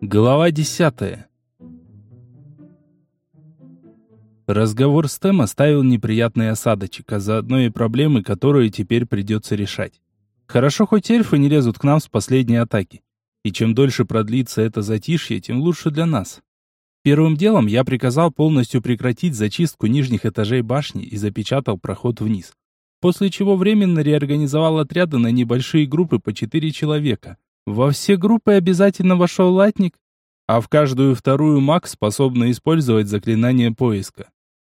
Глава десятая. Разговор с Тэм оставил неприятный осадочек, а заодно и проблемы, которые теперь придется решать. Хорошо, хоть эльфы не лезут к нам с последней атаки. И чем дольше продлится это затишье, тем лучше для нас. Первым делом я приказал полностью прекратить зачистку нижних этажей башни и запечатал проход вниз. После чего временно реорганизовал отряды на небольшие группы по четыре человека. Во все группы обязательно вошел латник, а в каждую вторую маг способный использовать заклинание поиска.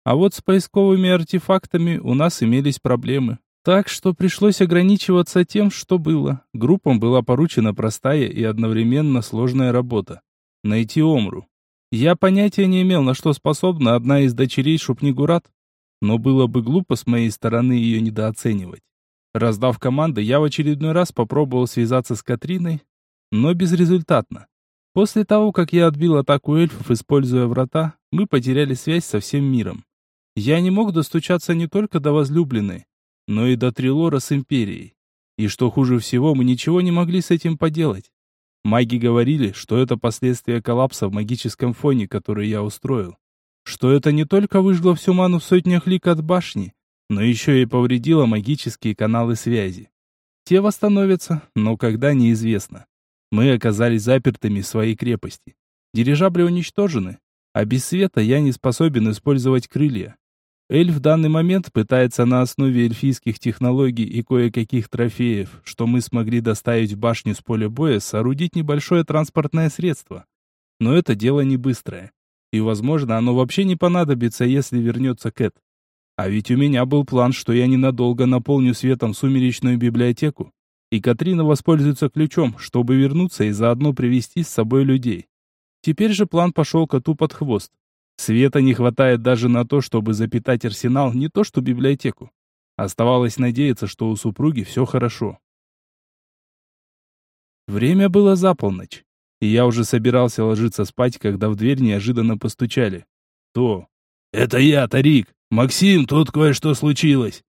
А вот с поисковыми артефактами у нас имелись проблемы. Так что пришлось ограничиваться тем, что было. Группам была поручена простая и одновременно сложная работа. Найти Омру. Я понятия не имел, на что способна одна из дочерей Шупнигурат, но было бы глупо с моей стороны ее недооценивать. Раздав команды, я в очередной раз попробовал связаться с Катриной, но безрезультатно. После того, как я отбил атаку эльфов, используя врата, мы потеряли связь со всем миром. Я не мог достучаться не только до возлюбленной, но и до Трилора с Империей. И что хуже всего, мы ничего не могли с этим поделать. Маги говорили, что это последствия коллапса в магическом фоне, который я устроил. Что это не только выжгло всю ману в сотнях лик от башни, но еще и повредило магические каналы связи. Те восстановятся, но когда неизвестно. Мы оказались запертыми в своей крепости. Дирижабли уничтожены, а без света я не способен использовать крылья. Эльф в данный момент пытается на основе эльфийских технологий и кое-каких трофеев, что мы смогли доставить в башню с поля боя, соорудить небольшое транспортное средство. Но это дело не быстрое. И, возможно, оно вообще не понадобится, если вернется Кэт. А ведь у меня был план, что я ненадолго наполню светом сумеречную библиотеку, и Катрина воспользуется ключом, чтобы вернуться и заодно привести с собой людей. Теперь же план пошел коту под хвост. Света не хватает даже на то, чтобы запитать арсенал, не то что библиотеку. Оставалось надеяться, что у супруги все хорошо. Время было за полночь, и я уже собирался ложиться спать, когда в дверь неожиданно постучали. «То?» «Это я, Тарик! Максим, тут кое-что случилось!»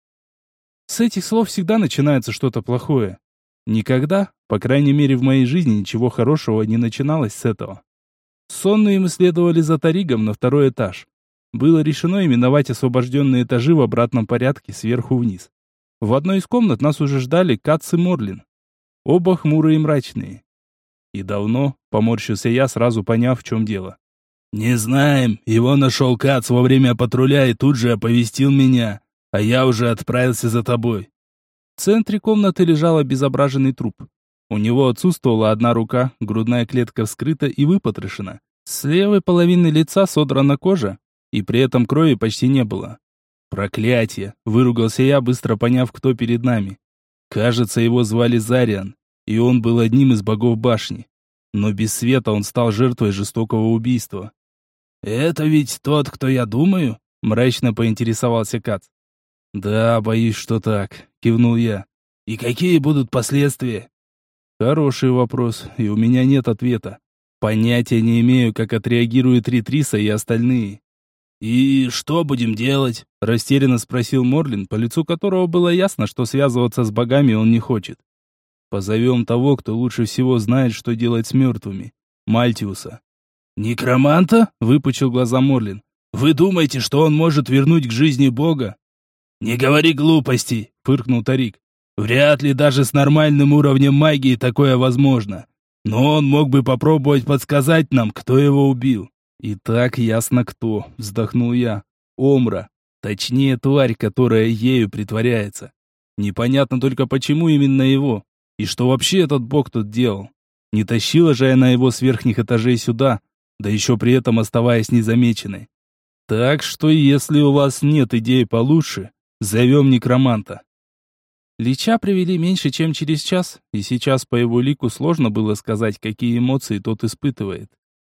С этих слов всегда начинается что-то плохое. Никогда, по крайней мере в моей жизни, ничего хорошего не начиналось с этого. Сонные мы следовали за Таригом на второй этаж. Было решено именовать освобожденные этажи в обратном порядке сверху вниз. В одной из комнат нас уже ждали Кац и Морлин. Оба хмурые и мрачные. И давно, поморщился я, сразу поняв, в чем дело. «Не знаем. Его нашел Кац во время патруля и тут же оповестил меня, а я уже отправился за тобой». В центре комнаты лежал обезображенный труп. У него отсутствовала одна рука, грудная клетка вскрыта и выпотрошена. С левой половины лица содрана кожа, и при этом крови почти не было. «Проклятие!» — выругался я, быстро поняв, кто перед нами. Кажется, его звали Зариан, и он был одним из богов башни. Но без света он стал жертвой жестокого убийства. «Это ведь тот, кто я думаю?» — мрачно поинтересовался Кац. «Да, боюсь, что так», — кивнул я. «И какие будут последствия?» Хороший вопрос, и у меня нет ответа. Понятия не имею, как отреагируют Ритриса и остальные. «И что будем делать?» – растерянно спросил Морлин, по лицу которого было ясно, что связываться с богами он не хочет. «Позовем того, кто лучше всего знает, что делать с мертвыми. Мальтиуса». «Некроманта?» – выпучил глаза Морлин. «Вы думаете, что он может вернуть к жизни бога?» «Не говори глупостей!» – фыркнул Тарик. Вряд ли даже с нормальным уровнем магии такое возможно. Но он мог бы попробовать подсказать нам, кто его убил. И так ясно кто, вздохнул я. Омра. Точнее, тварь, которая ею притворяется. Непонятно только, почему именно его. И что вообще этот бог тут делал. Не тащила же я на его с верхних этажей сюда, да еще при этом оставаясь незамеченной. Так что, если у вас нет идей получше, зовем некроманта. Лича привели меньше, чем через час, и сейчас по его лику сложно было сказать, какие эмоции тот испытывает.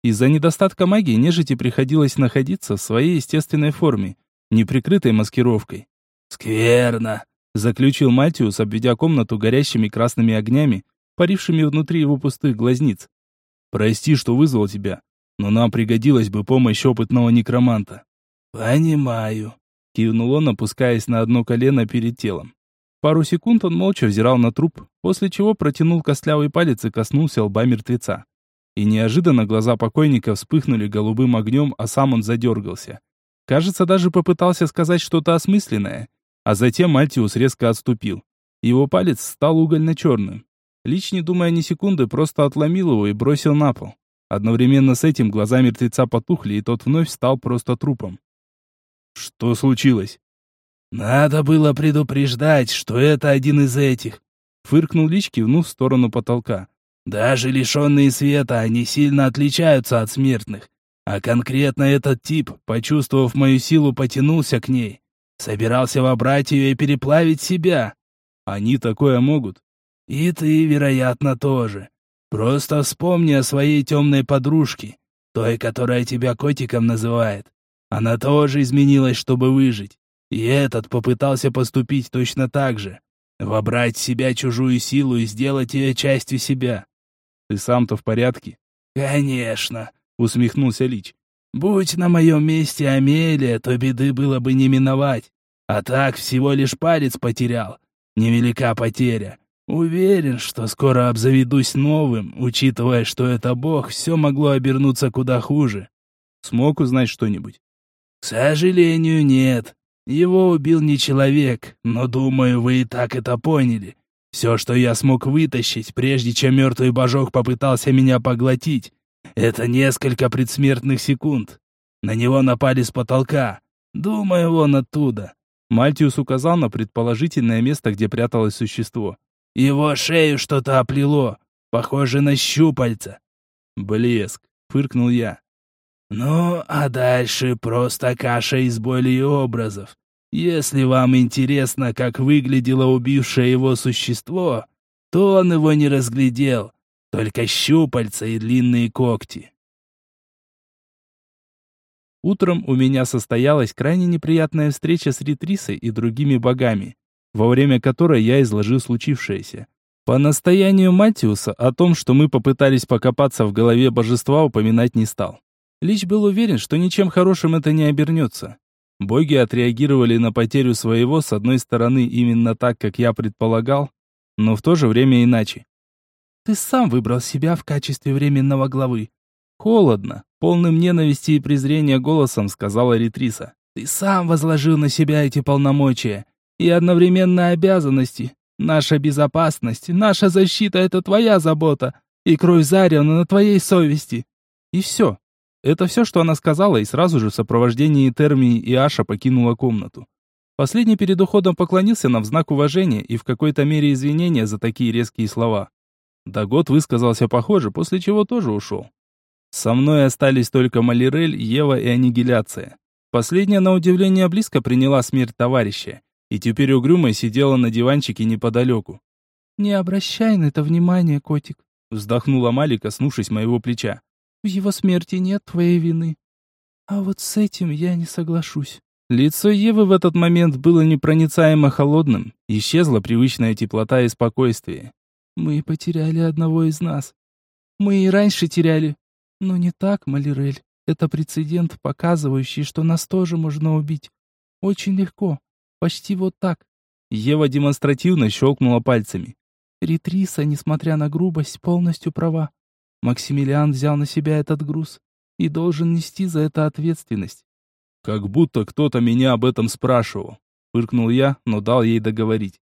Из-за недостатка магии нежити приходилось находиться в своей естественной форме, неприкрытой маскировкой. «Скверно!» — заключил Мальтиус, обведя комнату горящими красными огнями, парившими внутри его пустых глазниц. «Прости, что вызвал тебя, но нам пригодилась бы помощь опытного некроманта». «Понимаю», — кивнул он, опускаясь на одно колено перед телом. Пару секунд он молча взирал на труп, после чего протянул костлявый палец и коснулся лба мертвеца. И неожиданно глаза покойника вспыхнули голубым огнем, а сам он задергался. Кажется, даже попытался сказать что-то осмысленное, а затем Мальтиус резко отступил. Его палец стал угольно-черным. Лич, не думая ни секунды, просто отломил его и бросил на пол. Одновременно с этим глаза мертвеца потухли, и тот вновь стал просто трупом. «Что случилось?» «Надо было предупреждать, что это один из этих», — фыркнул Лич, кивнув в сторону потолка. «Даже лишенные света, они сильно отличаются от смертных. А конкретно этот тип, почувствовав мою силу, потянулся к ней. Собирался вобрать ее и переплавить себя. Они такое могут. И ты, вероятно, тоже. Просто вспомни о своей темной подружке, той, которая тебя котиком называет. Она тоже изменилась, чтобы выжить. И этот попытался поступить точно так же. Вобрать в себя чужую силу и сделать ее частью себя. Ты сам-то в порядке? Конечно, усмехнулся Лич. Будь на моем месте Амелия, то беды было бы не миновать. А так всего лишь палец потерял. Невелика потеря. Уверен, что скоро обзаведусь новым, учитывая, что это бог, все могло обернуться куда хуже. Смог узнать что-нибудь? К сожалению, нет. Его убил не человек, но, думаю, вы и так это поняли. Все, что я смог вытащить, прежде чем мертвый божок попытался меня поглотить, это несколько предсмертных секунд. На него напали с потолка. Думаю, он оттуда. Мальтиус указал на предположительное место, где пряталось существо. Его шею что-то оплело, похоже на щупальца. Блеск, фыркнул я. Ну, а дальше просто каша из боли и образов. Если вам интересно, как выглядело убившее его существо, то он его не разглядел, только щупальца и длинные когти. Утром у меня состоялась крайне неприятная встреча с Ритрисой и другими богами во время которой я изложил случившееся. По настоянию Матиуса о том, что мы попытались покопаться в голове божества, упоминать не стал. Лич был уверен, что ничем хорошим это не обернется. Боги отреагировали на потерю своего, с одной стороны, именно так, как я предполагал, но в то же время иначе. «Ты сам выбрал себя в качестве временного главы». Холодно, полным ненависти и презрения голосом сказала Ретриса. «Ты сам возложил на себя эти полномочия и одновременно обязанности. Наша безопасность, наша защита — это твоя забота, и кровь Зариона на твоей совести. И все. Это все, что она сказала, и сразу же в сопровождении Термии и Аша покинула комнату. Последний перед уходом поклонился нам в знак уважения и в какой-то мере извинения за такие резкие слова. Дагот высказался похоже, после чего тоже ушел. Со мной остались только Малирель, Ева и Аннигиляция. Последняя, на удивление, близко приняла смерть товарища и теперь угрюмо сидела на диванчике неподалеку. «Не обращай на это внимания, котик», — вздохнула Мали, коснувшись моего плеча. «В его смерти нет твоей вины. А вот с этим я не соглашусь». Лицо Евы в этот момент было непроницаемо холодным, исчезла привычная теплота и спокойствие. «Мы потеряли одного из нас. Мы и раньше теряли. Но не так, Малирель. Это прецедент, показывающий, что нас тоже можно убить. Очень легко. Почти вот так. Ева демонстративно щелкнула пальцами. Ритриса, несмотря на грубость, полностью права. Максимилиан взял на себя этот груз и должен нести за это ответственность. Как будто кто-то меня об этом спрашивал. Фыркнул я, но дал ей договорить.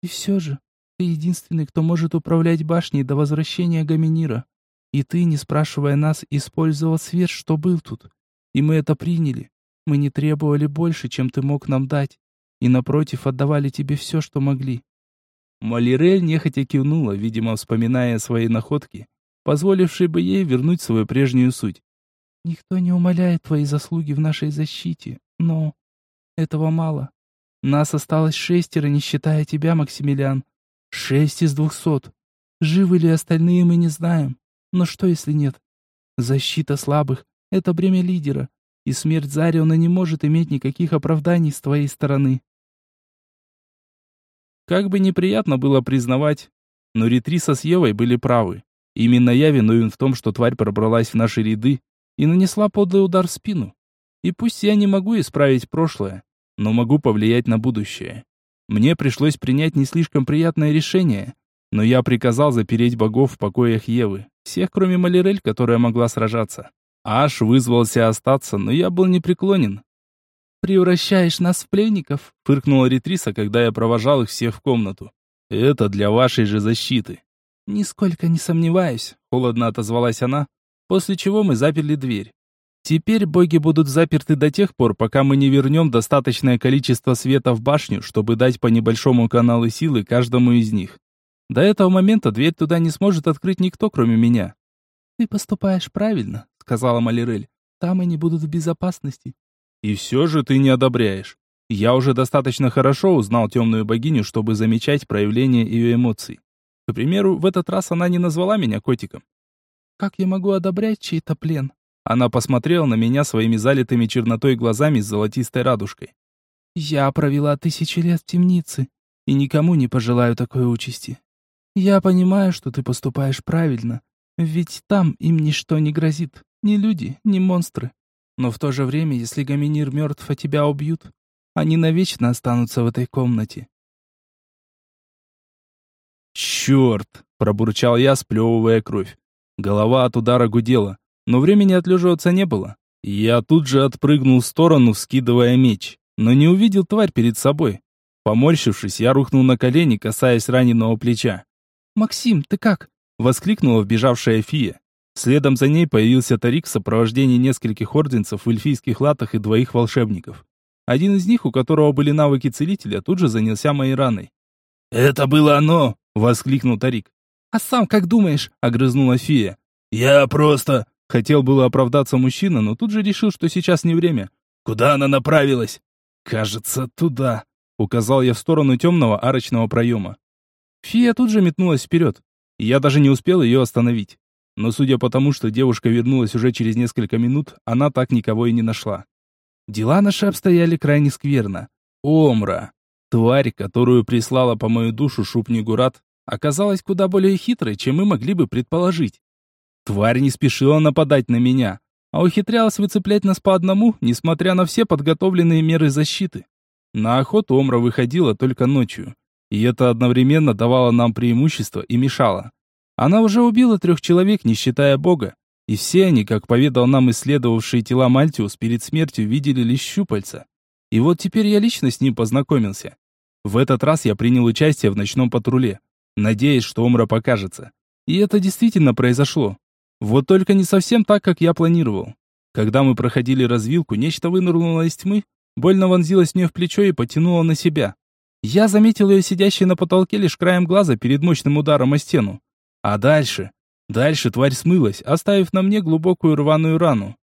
И все же, ты единственный, кто может управлять башней до возвращения Гаминира. И ты, не спрашивая нас, использовал свет, что был тут. И мы это приняли. Мы не требовали больше, чем ты мог нам дать и, напротив, отдавали тебе все, что могли». Малирель нехотя кивнула, видимо, вспоминая свои находки, позволившие бы ей вернуть свою прежнюю суть. «Никто не умаляет твои заслуги в нашей защите, но этого мало. Нас осталось шестеро, не считая тебя, Максимилиан. Шесть из двухсот. Живы ли остальные, мы не знаем. Но что, если нет? Защита слабых — это бремя лидера, и смерть Зариона не может иметь никаких оправданий с твоей стороны. Как бы неприятно было признавать, но Ретриса с Евой были правы. Именно я виновен в том, что тварь пробралась в наши ряды и нанесла подлый удар в спину. И пусть я не могу исправить прошлое, но могу повлиять на будущее. Мне пришлось принять не слишком приятное решение, но я приказал запереть богов в покоях Евы, всех кроме Малирель, которая могла сражаться. Аш вызвался остаться, но я был непреклонен. «Превращаешь нас в пленников?» — фыркнула Ретриса, когда я провожал их всех в комнату. «Это для вашей же защиты». «Нисколько не сомневаюсь», — холодно отозвалась она, после чего мы заперли дверь. Теперь боги будут заперты до тех пор, пока мы не вернем достаточное количество света в башню, чтобы дать по небольшому каналу силы каждому из них. До этого момента дверь туда не сможет открыть никто, кроме меня. «Ты поступаешь правильно», — сказала Малирель. «Там они будут в безопасности». «И все же ты не одобряешь. Я уже достаточно хорошо узнал темную богиню, чтобы замечать проявление ее эмоций. К примеру, в этот раз она не назвала меня котиком. «Как я могу одобрять чей-то плен?» Она посмотрела на меня своими залитыми чернотой глазами с золотистой радужкой. «Я провела тысячи лет в темнице, и никому не пожелаю такой участи. Я понимаю, что ты поступаешь правильно, ведь там им ничто не грозит, ни люди, ни монстры. Но в то же время, если Гаминир мертв, а тебя убьют, они навечно останутся в этой комнате». «Черт!» — пробурчал я, сплевывая кровь. Голова от удара гудела но времени отлеживаться не было. Я тут же отпрыгнул в сторону, вскидывая меч, но не увидел тварь перед собой. Поморщившись, я рухнул на колени, касаясь раненого плеча. «Максим, ты как?» — воскликнула вбежавшая фия. Следом за ней появился Тарик в сопровождении нескольких орденцев в эльфийских латах и двоих волшебников. Один из них, у которого были навыки целителя, тут же занялся моей раной. «Это было оно!» — воскликнул Тарик. «А сам как думаешь?» — огрызнула фия. «Я просто...» Хотел было оправдаться мужчина, но тут же решил, что сейчас не время. «Куда она направилась?» «Кажется, туда», — указал я в сторону темного арочного проема. Фия тут же метнулась вперед, я даже не успел ее остановить. Но судя по тому, что девушка вернулась уже через несколько минут, она так никого и не нашла. Дела наши обстояли крайне скверно. Омра, тварь, которую прислала по мою душу Шупнигурат, оказалась куда более хитрой, чем мы могли бы предположить. Тварь не спешила нападать на меня, а ухитрялась выцеплять нас по одному, несмотря на все подготовленные меры защиты. На охоту Омра выходила только ночью, и это одновременно давало нам преимущество и мешало. Она уже убила трех человек, не считая Бога, и все они, как поведал нам исследовавшие тела Мальтиус, перед смертью видели лишь щупальца. И вот теперь я лично с ним познакомился. В этот раз я принял участие в ночном патруле, надеясь, что Омра покажется. И это действительно произошло. Вот только не совсем так, как я планировал. Когда мы проходили развилку, нечто вынырнуло из тьмы, больно вонзилось мне в плечо и потянуло на себя. Я заметил ее сидящей на потолке лишь краем глаза перед мощным ударом о стену. А дальше? Дальше тварь смылась, оставив на мне глубокую рваную рану.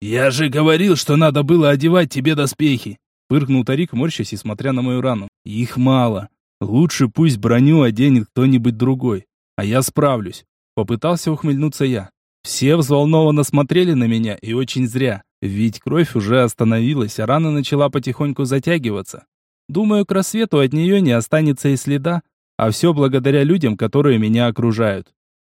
«Я же говорил, что надо было одевать тебе доспехи!» Пыркнул Тарик, морщась и смотря на мою рану. «Их мало. Лучше пусть броню оденет кто-нибудь другой. А я справлюсь. Попытался ухмыльнуться я. Все взволнованно смотрели на меня, и очень зря. Ведь кровь уже остановилась, а рана начала потихоньку затягиваться. Думаю, к рассвету от нее не останется и следа, а все благодаря людям, которые меня окружают.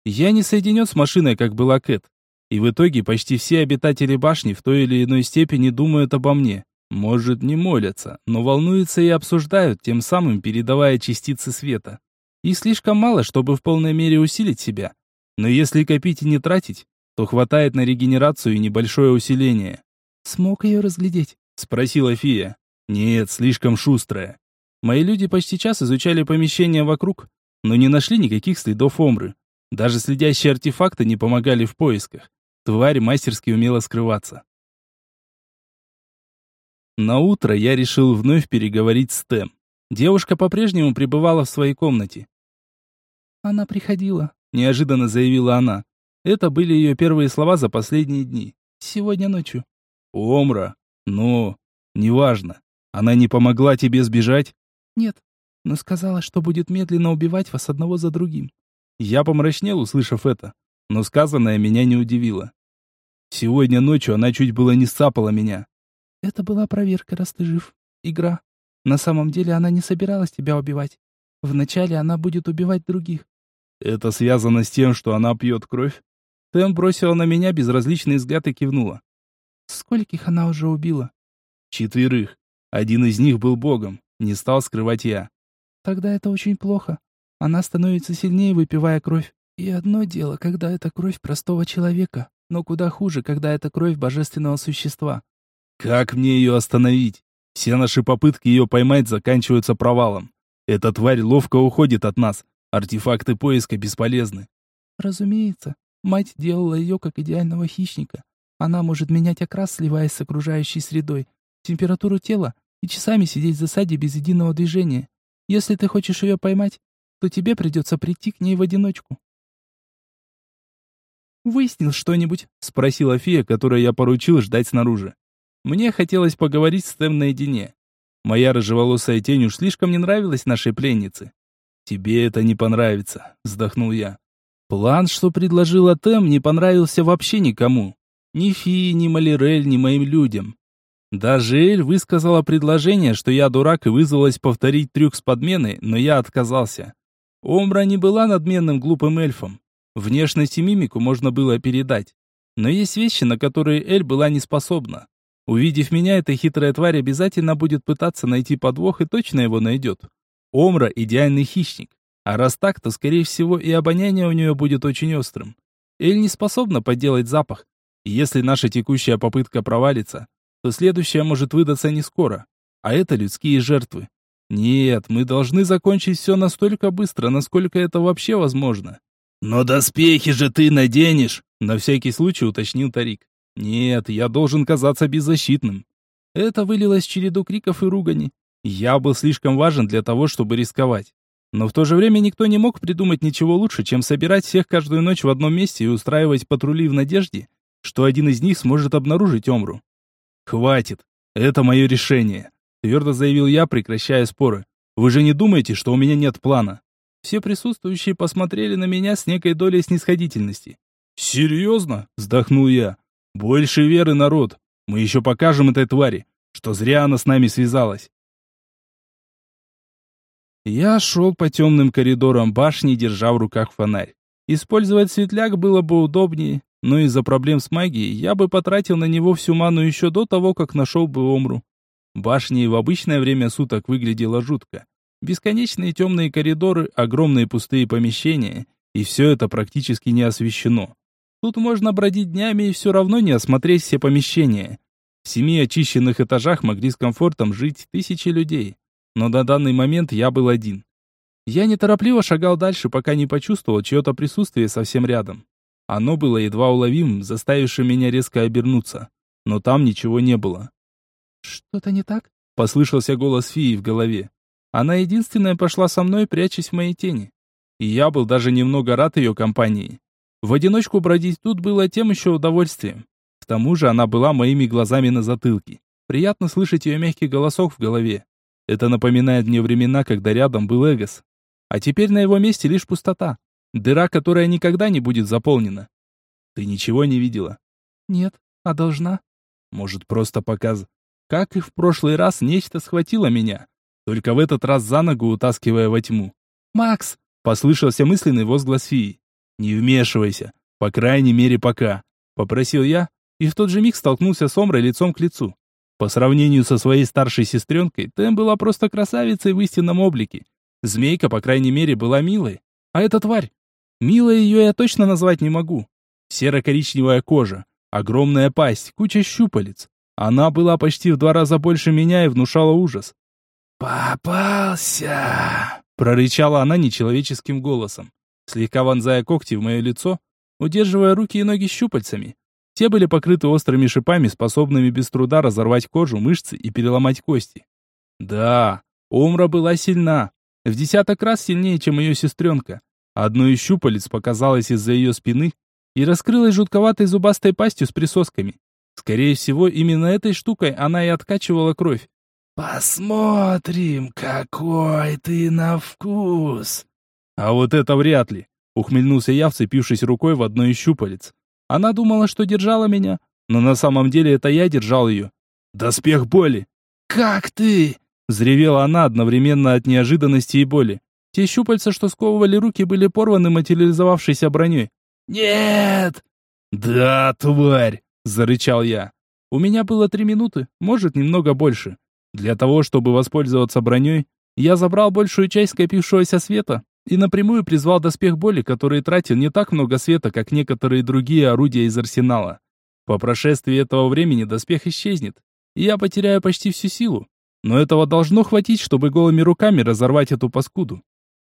Я не соединен с машиной, как была Кэт. И в итоге почти все обитатели башни в той или иной степени думают обо мне. Может, не молятся, но волнуются и обсуждают, тем самым передавая частицы света. И слишком мало, чтобы в полной мере усилить себя. Но если копить и не тратить, то хватает на регенерацию и небольшое усиление. «Смог ее разглядеть?» — спросила Фия. «Нет, слишком шустрая. Мои люди почти час изучали помещение вокруг, но не нашли никаких следов омры. Даже следящие артефакты не помогали в поисках. Тварь мастерски умела скрываться. На утро я решил вновь переговорить с Тэм. Девушка по-прежнему пребывала в своей комнате. Она приходила, неожиданно заявила она. Это были ее первые слова за последние дни. Сегодня ночью. Омра. Но неважно. Она не помогла тебе сбежать? Нет, но сказала, что будет медленно убивать вас одного за другим. Я помрачнел, услышав это, но сказанное меня не удивило. Сегодня ночью она чуть было не сцапала меня. Это была проверка, раз ты жив. Игра. На самом деле она не собиралась тебя убивать. Вначале она будет убивать других. Это связано с тем, что она пьет кровь? Тэм бросила на меня безразличный взгляд и кивнула. Скольких она уже убила? Четверых. Один из них был богом. Не стал скрывать я. Тогда это очень плохо. Она становится сильнее, выпивая кровь. И одно дело, когда это кровь простого человека, но куда хуже, когда это кровь божественного существа. Как мне ее остановить? Все наши попытки ее поймать заканчиваются провалом. Эта тварь ловко уходит от нас. Артефакты поиска бесполезны. Разумеется, мать делала ее как идеального хищника. Она может менять окрас, сливаясь с окружающей средой, температуру тела и часами сидеть в засаде без единого движения. Если ты хочешь ее поймать, то тебе придется прийти к ней в одиночку. «Выяснил что-нибудь?» — спросила фея, которой я поручил ждать снаружи. Мне хотелось поговорить с Тем наедине. Моя рыжеволосая тень уж слишком не нравилась нашей пленнице. «Тебе это не понравится», — вздохнул я. План, что предложила Тем, не понравился вообще никому. Ни Фи, ни Малирель, ни моим людям. Даже Эль высказала предложение, что я дурак и вызвалась повторить трюк с подменой, но я отказался. Омбра не была надменным глупым эльфом. Внешность и мимику можно было передать. Но есть вещи, на которые Эль была не способна. Увидев меня, эта хитрая тварь обязательно будет пытаться найти подвох и точно его найдет. Омра – идеальный хищник. А раз так, то, скорее всего, и обоняние у нее будет очень острым. Эль не способна подделать запах. И если наша текущая попытка провалится, то следующая может выдаться не скоро. А это людские жертвы. Нет, мы должны закончить все настолько быстро, насколько это вообще возможно. Но доспехи же ты наденешь, на всякий случай уточнил Тарик. Нет, я должен казаться беззащитным. Это вылилось в череду криков и ругани. Я был слишком важен для того, чтобы рисковать. Но в то же время никто не мог придумать ничего лучше, чем собирать всех каждую ночь в одном месте и устраивать патрули в надежде, что один из них сможет обнаружить Омру. «Хватит. Это мое решение твердо заявил я, прекращая споры. Вы же не думаете, что у меня нет плана? Все присутствующие посмотрели на меня с некой долей снисходительности. Серьезно? вздохнул я. Больше веры, народ. Мы еще покажем этой твари, что зря она с нами связалась. Я шел по темным коридорам башни, держа в руках фонарь. Использовать светляк было бы удобнее, но из-за проблем с магией я бы потратил на него всю ману еще до того, как нашел бы Омру. Башня в обычное время суток выглядела жутко. Бесконечные темные коридоры, огромные пустые помещения, и все это практически не освещено. Тут можно бродить днями и все равно не осмотреть все помещения. В семи очищенных этажах могли с комфортом жить тысячи людей. Но на данный момент я был один. Я неторопливо шагал дальше, пока не почувствовал чье-то присутствие совсем рядом. Оно было едва уловимым, заставившим меня резко обернуться. Но там ничего не было. «Что-то не так?» — послышался голос феи в голове. Она единственная пошла со мной, прячась в моей тени. И я был даже немного рад ее компании. В одиночку бродить тут было тем еще удовольствием. К тому же она была моими глазами на затылке. Приятно слышать ее мягкий голосок в голове. Это напоминает мне времена, когда рядом был Эгос. А теперь на его месте лишь пустота. Дыра, которая никогда не будет заполнена. Ты ничего не видела? Нет, а должна? Может, просто показ... Как и в прошлый раз, нечто схватило меня, только в этот раз за ногу утаскивая во тьму. «Макс!» — послышался мысленный возглас фии. «Не вмешивайся, по крайней мере пока», — попросил я, и в тот же миг столкнулся с Омрой лицом к лицу. По сравнению со своей старшей сестренкой, Тэм была просто красавицей в истинном облике. Змейка, по крайней мере, была милой. А эта тварь? Милой ее я точно назвать не могу. Серо-коричневая кожа, огромная пасть, куча щупалец. Она была почти в два раза больше меня и внушала ужас. «Попался!» — прорычала она нечеловеческим голосом, слегка вонзая когти в мое лицо, удерживая руки и ноги щупальцами. Те были покрыты острыми шипами, способными без труда разорвать кожу, мышцы и переломать кости. Да, Омра была сильна, в десяток раз сильнее, чем ее сестренка. Одно из щупалец показалось из-за ее спины и раскрылось жутковатой зубастой пастью с присосками. Скорее всего, именно этой штукой она и откачивала кровь. «Посмотрим, какой ты на вкус!» «А вот это вряд ли!» — ухмыльнулся я, вцепившись рукой в одно из щупалец. Она думала, что держала меня, но на самом деле это я держал ее. «Доспех боли!» «Как ты?» — взревела она одновременно от неожиданности и боли. Те щупальца, что сковывали руки, были порваны материализовавшейся броней. «Нет!» «Да, тварь!» зарычал я. У меня было три минуты, может, немного больше. Для того, чтобы воспользоваться броней, я забрал большую часть скопившегося света и напрямую призвал доспех боли, который тратил не так много света, как некоторые другие орудия из арсенала. По прошествии этого времени доспех исчезнет, и я потеряю почти всю силу. Но этого должно хватить, чтобы голыми руками разорвать эту паскуду.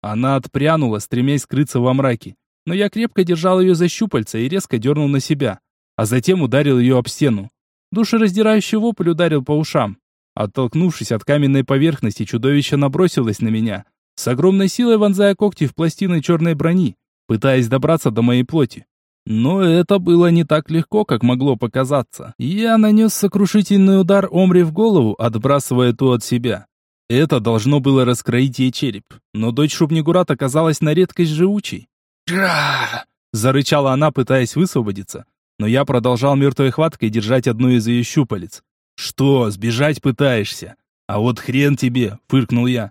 Она отпрянула, стремясь скрыться во мраке, но я крепко держал ее за щупальца и резко дернул на себя, а затем ударил ее об стену. Душераздирающий вопль ударил по ушам. Оттолкнувшись от каменной поверхности, чудовище набросилось на меня, с огромной силой вонзая когти в пластины черной брони, пытаясь добраться до моей плоти. Но это было не так легко, как могло показаться. Я нанес сокрушительный удар Омри в голову, отбрасывая ту от себя. Это должно было раскроить ей череп, но дочь Шубнигурат оказалась на редкость живучей. «Жра!» – зарычала она, пытаясь высвободиться, но я продолжал мертвой хваткой держать одну из ее щупалец. «Что, сбежать пытаешься? А вот хрен тебе!» — фыркнул я.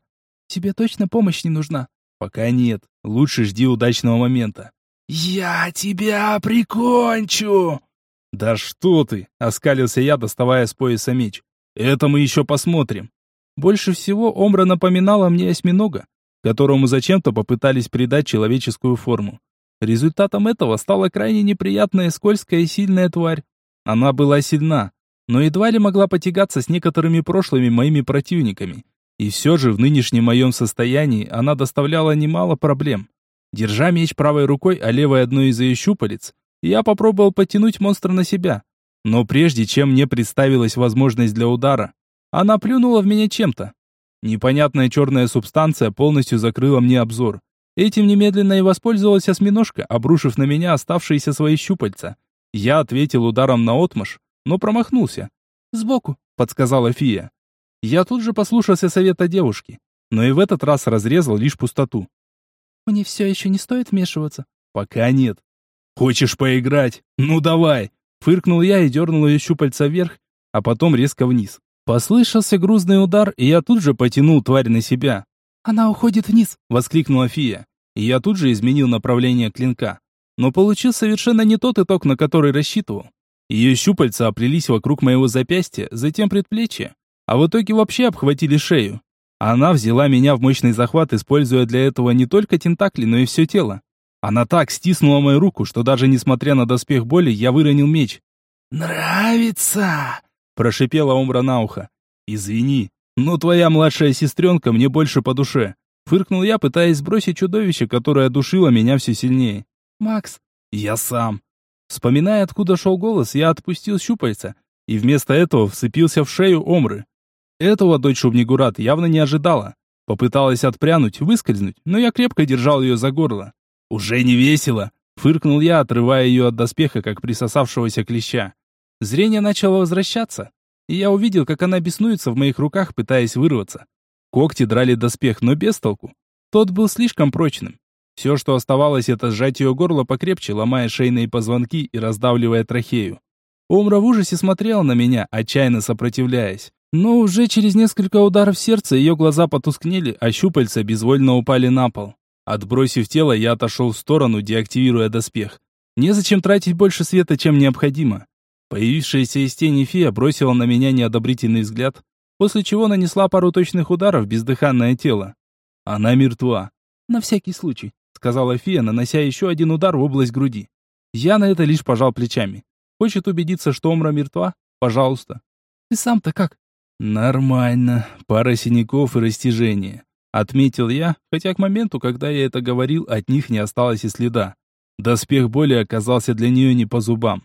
«Тебе точно помощь не нужна?» «Пока нет. Лучше жди удачного момента». «Я тебя прикончу!» «Да что ты!» — оскалился я, доставая с пояса меч. «Это мы еще посмотрим». Больше всего Омра напоминала мне осьминога, которому зачем-то попытались придать человеческую форму. Результатом этого стала крайне неприятная, скользкая и сильная тварь. Она была сильна, но едва ли могла потягаться с некоторыми прошлыми моими противниками. И все же в нынешнем моем состоянии она доставляла немало проблем. Держа меч правой рукой, а левой одной из ее щупалец, я попробовал потянуть монстра на себя. Но прежде чем мне представилась возможность для удара, она плюнула в меня чем-то. Непонятная черная субстанция полностью закрыла мне обзор. Этим немедленно и воспользовалась осьминожка, обрушив на меня оставшиеся свои щупальца. Я ответил ударом на отмаш, но промахнулся. «Сбоку», — подсказала фия. Я тут же послушался совета девушки, но и в этот раз разрезал лишь пустоту. «Мне все еще не стоит вмешиваться?» «Пока нет». «Хочешь поиграть? Ну давай!» Фыркнул я и дернул ее щупальца вверх, а потом резко вниз. Послышался грузный удар, и я тут же потянул тварь на себя. «Она уходит вниз!» — воскликнула фия. И я тут же изменил направление клинка. Но получил совершенно не тот итог, на который рассчитывал. Ее щупальца оплелись вокруг моего запястья, затем предплечья, а в итоге вообще обхватили шею. Она взяла меня в мощный захват, используя для этого не только тентакли, но и все тело. Она так стиснула мою руку, что даже несмотря на доспех боли, я выронил меч. «Нравится!» – прошипела Омра на ухо. «Извини, но твоя младшая сестренка мне больше по душе». Фыркнул я, пытаясь сбросить чудовище, которое душило меня все сильнее. «Макс!» «Я сам!» Вспоминая, откуда шел голос, я отпустил щупальца и вместо этого вцепился в шею Омры. Этого дочь Шубнигурат явно не ожидала. Попыталась отпрянуть, выскользнуть, но я крепко держал ее за горло. «Уже не весело!» — фыркнул я, отрывая ее от доспеха, как присосавшегося клеща. Зрение начало возвращаться, и я увидел, как она беснуется в моих руках, пытаясь вырваться. Когти драли доспех, но без толку. Тот был слишком прочным. Все, что оставалось, это сжать ее горло покрепче, ломая шейные позвонки и раздавливая трахею. Омра в ужасе смотрела на меня, отчаянно сопротивляясь. Но уже через несколько ударов сердца ее глаза потускнели, а щупальца безвольно упали на пол. Отбросив тело, я отошел в сторону, деактивируя доспех. Незачем тратить больше света, чем необходимо. Появившаяся из тени фея бросила на меня неодобрительный взгляд, после чего нанесла пару точных ударов в бездыханное тело. Она мертва. На всякий случай сказала фея, нанося еще один удар в область груди. Я на это лишь пожал плечами. Хочет убедиться, что Омра мертва? Пожалуйста. Ты сам-то как? Нормально. Пара синяков и растяжения. Отметил я, хотя к моменту, когда я это говорил, от них не осталось и следа. Доспех боли оказался для нее не по зубам.